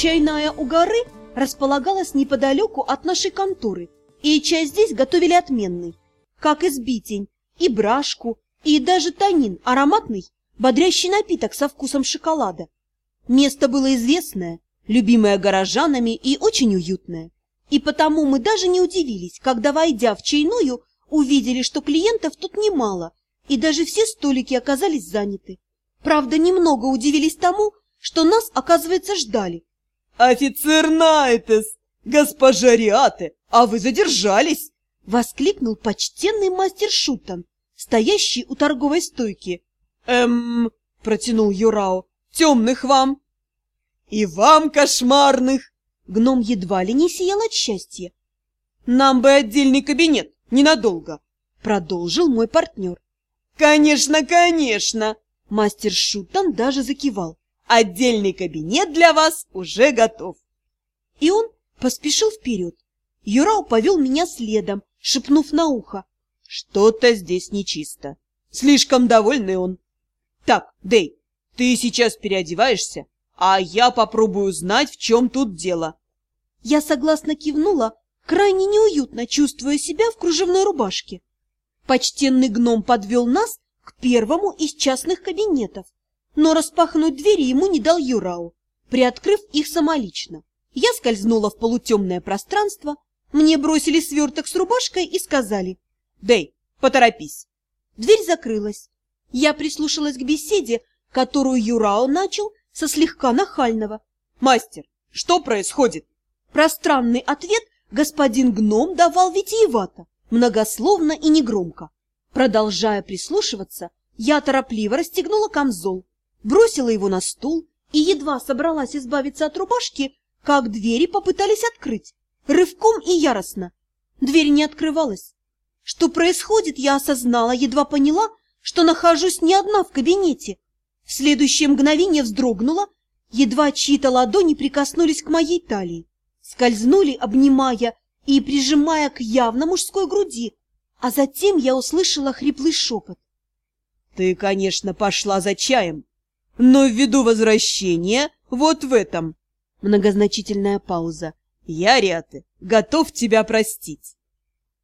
Чайная у горы располагалась неподалеку от нашей конторы, и чай здесь готовили отменный, как и сбитень, и брашку, и даже танин, ароматный, бодрящий напиток со вкусом шоколада. Место было известное, любимое горожанами и очень уютное. И потому мы даже не удивились, когда, войдя в чайную, увидели, что клиентов тут немало, и даже все столики оказались заняты. Правда, немного удивились тому, что нас, оказывается, ждали. «Офицер Найтес! Госпожа Риате, а вы задержались!» — воскликнул почтенный мастер Шутан, стоящий у торговой стойки. «Эм...» — протянул Юрао. «Темных вам!» «И вам кошмарных!» Гном едва ли не сиял от счастья. «Нам бы отдельный кабинет, ненадолго!» — продолжил мой партнер. «Конечно, конечно!» Мастер Шутан даже закивал. «Отдельный кабинет для вас уже готов!» И он поспешил вперед. Юрау повел меня следом, шепнув на ухо. «Что-то здесь нечисто. Слишком довольный он. Так, Дэй, ты сейчас переодеваешься, а я попробую узнать, в чем тут дело». Я согласно кивнула, крайне неуютно чувствуя себя в кружевной рубашке. Почтенный гном подвел нас к первому из частных кабинетов, но распахнуть двери ему не дал Юрау, приоткрыв их самолично. Я скользнула в полутемное пространство, мне бросили сверток с рубашкой и сказали «Дэй, поторопись». Дверь закрылась. Я прислушалась к беседе, которую Юрао начал со слегка нахального. «Мастер, что происходит?» Пространный ответ господин гном давал витиевато, многословно и негромко. Продолжая прислушиваться, я торопливо расстегнула камзол, бросила его на стул и едва собралась избавиться от рубашки, как двери попытались открыть, рывком и яростно. Дверь не открывалась. Что происходит, я осознала, едва поняла, что нахожусь не одна в кабинете. В следующее мгновение вздрогнула, едва чьи-то ладони прикоснулись к моей талии, скользнули, обнимая и прижимая к явно мужской груди, а затем я услышала хриплый шепот. — Ты, конечно, пошла за чаем, но ввиду возвращения вот в этом. Многозначительная пауза. Я, Риаты, готов тебя простить.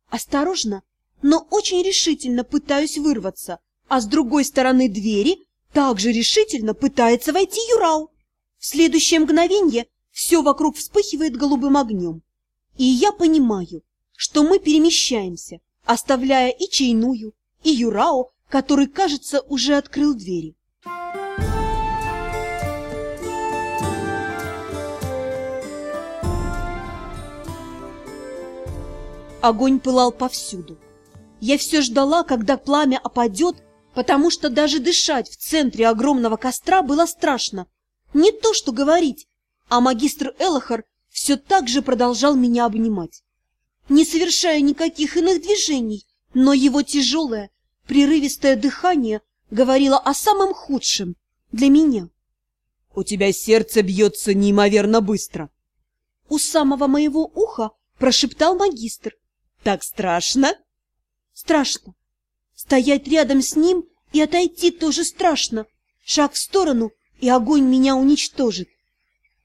Осторожно, но очень решительно пытаюсь вырваться, а с другой стороны двери также решительно пытается войти Юрау. В следующее мгновенье все вокруг вспыхивает голубым огнем. И я понимаю, что мы перемещаемся, оставляя и чайную, и Юрао, который, кажется, уже открыл двери. Огонь пылал повсюду. Я все ждала, когда пламя опадет, потому что даже дышать в центре огромного костра было страшно. Не то что говорить, а магистр Элохар все так же продолжал меня обнимать. Не совершая никаких иных движений, но его тяжелое, прерывистое дыхание говорило о самом худшем для меня. — У тебя сердце бьется неимоверно быстро. У самого моего уха прошептал магистр. Так страшно? Страшно. Стоять рядом с ним и отойти тоже страшно. Шаг в сторону, и огонь меня уничтожит.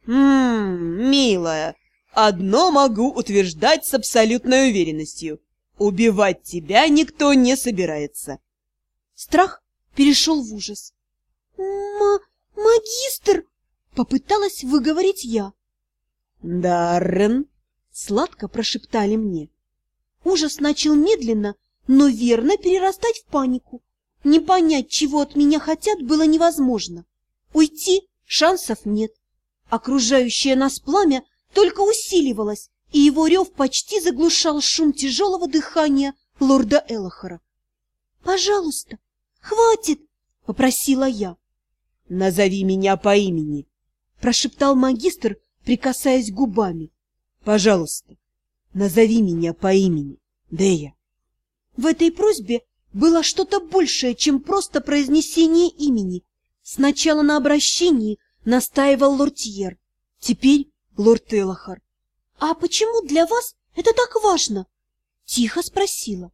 Ммм, милая, одно могу утверждать с абсолютной уверенностью. Убивать тебя никто не собирается. Страх перешел в ужас. М магистр! Попыталась выговорить я. Даррен! Сладко прошептали мне. Ужас начал медленно, но верно перерастать в панику. Не понять, чего от меня хотят, было невозможно. Уйти шансов нет. Окружающее нас пламя только усиливалось, и его рев почти заглушал шум тяжелого дыхания лорда Элохора. — Пожалуйста, хватит! — попросила я. — Назови меня по имени, — прошептал магистр, прикасаясь губами. — Пожалуйста. Назови меня по имени, Дея. В этой просьбе было что-то большее, чем просто произнесение имени. Сначала на обращении настаивал лортьер, теперь лорд Элохар. — А почему для вас это так важно? — тихо спросила.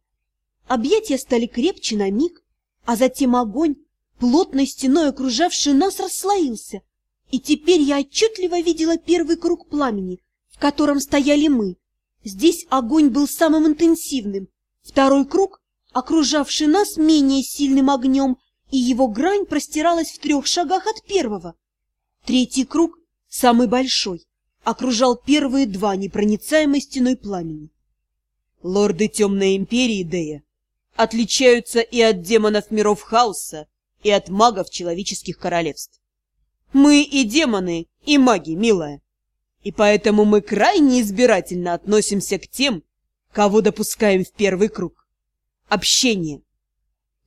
Объятия стали крепче на миг, а затем огонь, плотной стеной окружавший нас, расслоился, И теперь я отчетливо видела первый круг пламени, в котором стояли мы. Здесь огонь был самым интенсивным. Второй круг, окружавший нас менее сильным огнем, и его грань простиралась в трех шагах от первого. Третий круг, самый большой, окружал первые два непроницаемой стеной пламени. Лорды Темной Империи, Дея, отличаются и от демонов миров хаоса, и от магов человеческих королевств. Мы и демоны, и маги, милая. И поэтому мы крайне избирательно относимся к тем, кого допускаем в первый круг. Общение.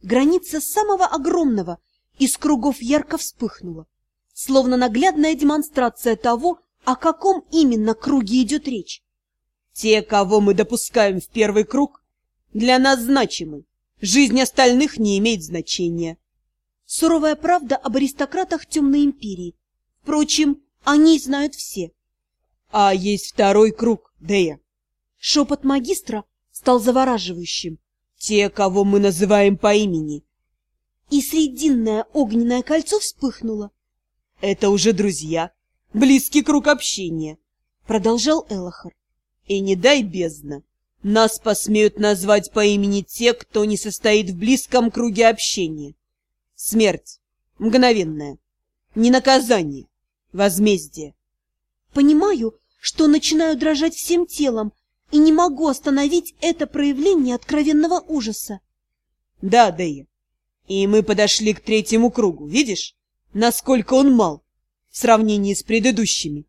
Граница самого огромного из кругов ярко вспыхнула, словно наглядная демонстрация того, о каком именно круге идет речь. Те, кого мы допускаем в первый круг, для нас значимы. Жизнь остальных не имеет значения. Суровая правда об аристократах Темной Империи. Впрочем, они знают все. А есть второй круг, Дея. Шепот магистра стал завораживающим. Те, кого мы называем по имени. И срединное огненное кольцо вспыхнуло. Это уже друзья, близкий круг общения, продолжал Элохар. И не дай бездна, нас посмеют назвать по имени те, кто не состоит в близком круге общения. Смерть. Мгновенная. Не наказание. Возмездие. Понимаю, что начинаю дрожать всем телом и не могу остановить это проявление откровенного ужаса. Да, Дэя. И мы подошли к третьему кругу. Видишь, насколько он мал в сравнении с предыдущими?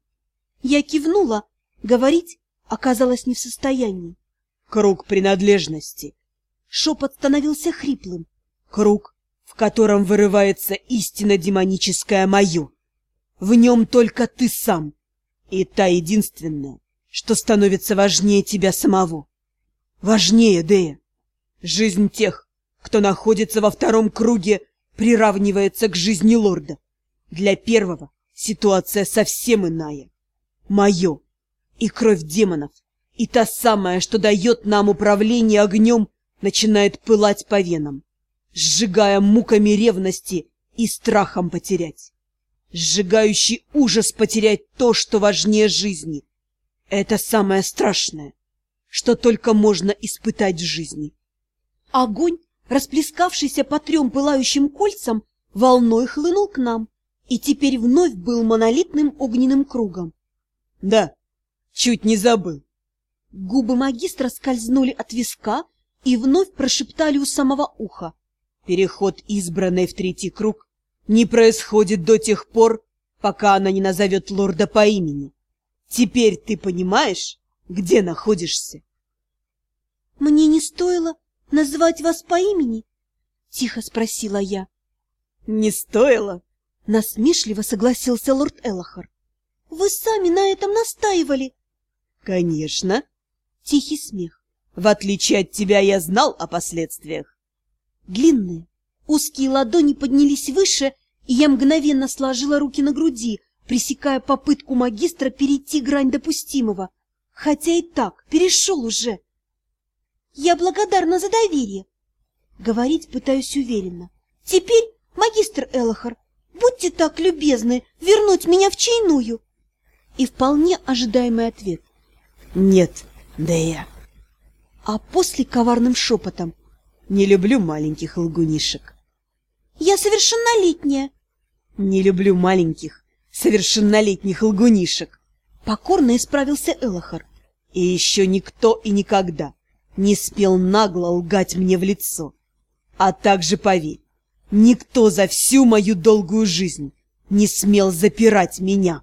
Я кивнула. Говорить оказалась не в состоянии. Круг принадлежности. Шепот становился хриплым. Круг, в котором вырывается истина демоническая мою. В нем только ты сам. И та единственная, что становится важнее тебя самого. Важнее, Дея. Жизнь тех, кто находится во втором круге, приравнивается к жизни лорда. Для первого ситуация совсем иная. Мое и кровь демонов, и та самая, что дает нам управление огнем, начинает пылать по венам, сжигая муками ревности и страхом потерять. Сжигающий ужас потерять то, что важнее жизни. Это самое страшное, что только можно испытать в жизни. Огонь, расплескавшийся по трем пылающим кольцам, волной хлынул к нам и теперь вновь был монолитным огненным кругом. Да, Чуть не забыл. Губы магистра скользнули от виска и вновь прошептали у самого уха. Переход избранной в третий круг не происходит до тех пор, пока она не назовет лорда по имени. Теперь ты понимаешь, где находишься? — Мне не стоило называть вас по имени? — тихо спросила я. — Не стоило? — насмешливо согласился лорд Элохар. — Вы сами на этом настаивали. Конечно. Тихий смех. В отличие от тебя я знал о последствиях. Длинные, узкие ладони поднялись выше, и я мгновенно сложила руки на груди, пресекая попытку магистра перейти грань допустимого. Хотя и так, перешел уже. Я благодарна за доверие. Говорить пытаюсь уверенно. Теперь, магистр Элохар, будьте так любезны вернуть меня в чайную. И вполне ожидаемый ответ. Нет, Дея. А после коварным шепотом. Не люблю маленьких лгунишек. Я совершеннолетняя. Не люблю маленьких, совершеннолетних лгунишек. Покорно исправился Элохар. И еще никто и никогда не спел нагло лгать мне в лицо. А также поверь, никто за всю мою долгую жизнь не смел запирать меня.